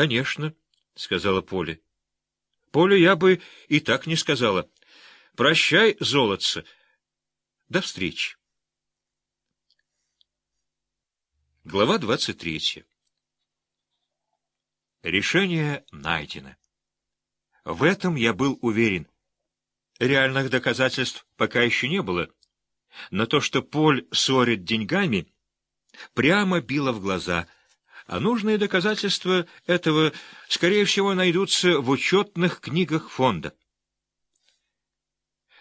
Конечно, — сказала Поля. Поля я бы и так не сказала. Прощай, золотце. До встречи. Глава двадцать третья. Решение найдено. В этом я был уверен. Реальных доказательств пока еще не было, но то, что Поль ссорит деньгами, прямо било в глаза — а нужные доказательства этого, скорее всего, найдутся в учетных книгах фонда.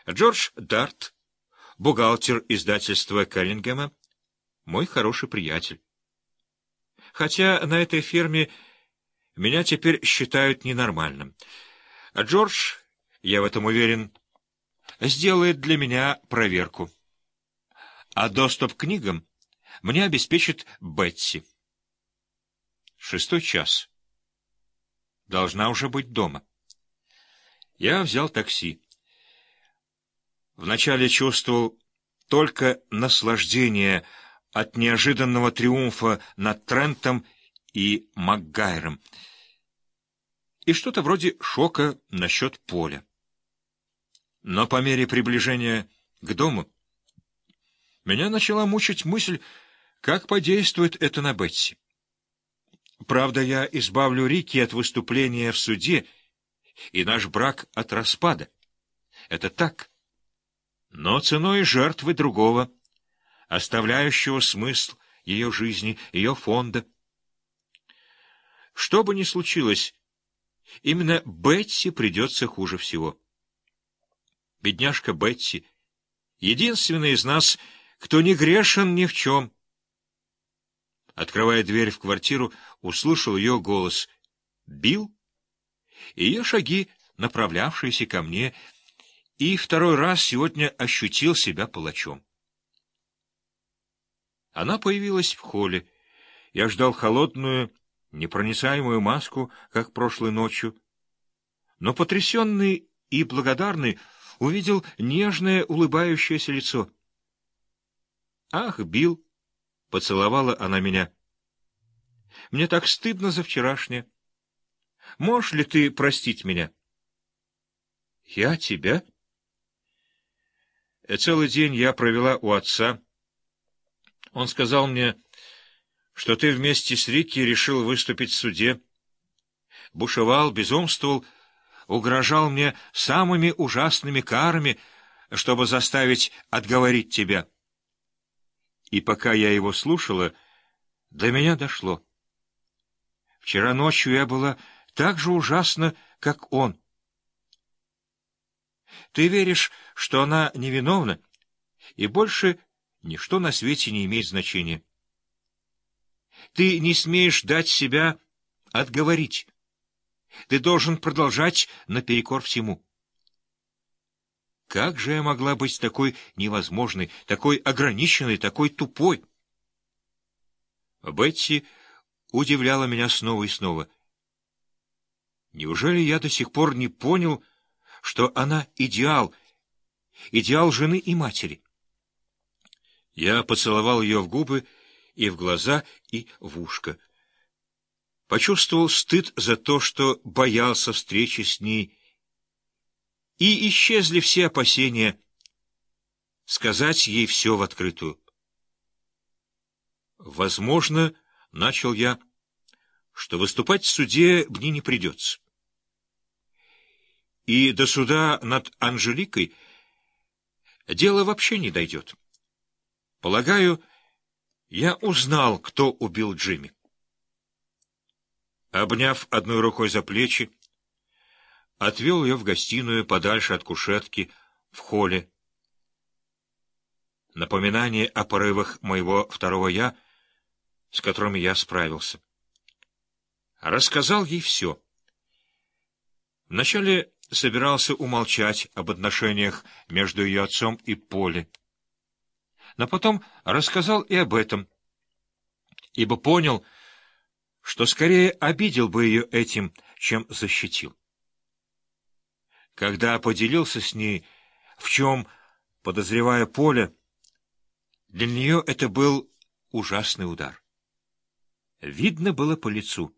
Джордж Дарт, бухгалтер издательства Келлингема, мой хороший приятель. Хотя на этой ферме меня теперь считают ненормальным. А Джордж, я в этом уверен, сделает для меня проверку. А доступ к книгам мне обеспечит Бетси. Шестой час. Должна уже быть дома. Я взял такси. Вначале чувствовал только наслаждение от неожиданного триумфа над Трентом и Макгайром и что-то вроде шока насчет поля. Но по мере приближения к дому меня начала мучить мысль, как подействует это на Бетси. Правда, я избавлю Рики от выступления в суде и наш брак от распада. Это так. Но ценой жертвы другого, оставляющего смысл ее жизни, ее фонда. Что бы ни случилось, именно Бетси придется хуже всего. Бедняжка Бетси, единственная из нас, кто не грешен ни в чем — Открывая дверь в квартиру, услышал ее голос. «Бил?» Ее шаги, направлявшиеся ко мне, и второй раз сегодня ощутил себя палачом. Она появилась в холле. Я ждал холодную, непроницаемую маску, как прошлой ночью. Но потрясенный и благодарный увидел нежное улыбающееся лицо. «Ах, Билл!» — поцеловала она меня. — Мне так стыдно за вчерашнее. Можешь ли ты простить меня? — Я тебя? Э, целый день я провела у отца. Он сказал мне, что ты вместе с Рикки решил выступить в суде. Бушевал, безумствовал, угрожал мне самыми ужасными карами, чтобы заставить отговорить тебя. И пока я его слушала, до меня дошло. Вчера ночью я была так же ужасна, как он. Ты веришь, что она невиновна, и больше ничто на свете не имеет значения. Ты не смеешь дать себя отговорить. Ты должен продолжать наперекор всему. Как же я могла быть такой невозможной, такой ограниченной, такой тупой? Бетси удивляла меня снова и снова. Неужели я до сих пор не понял, что она идеал, идеал жены и матери? Я поцеловал ее в губы и в глаза, и в ушко. Почувствовал стыд за то, что боялся встречи с ней, и исчезли все опасения сказать ей все в открытую. Возможно, — начал я, — что выступать в суде мне не придется. И до суда над Анжеликой дело вообще не дойдет. Полагаю, я узнал, кто убил Джимми. Обняв одной рукой за плечи, отвел ее в гостиную подальше от кушетки в холле. Напоминание о порывах моего второго «я», с которыми я справился. Рассказал ей все. Вначале собирался умолчать об отношениях между ее отцом и Поле. Но потом рассказал и об этом, ибо понял, что скорее обидел бы ее этим, чем защитил. Когда поделился с ней, в чем, подозревая Поля, для нее это был ужасный удар. Видно было по лицу.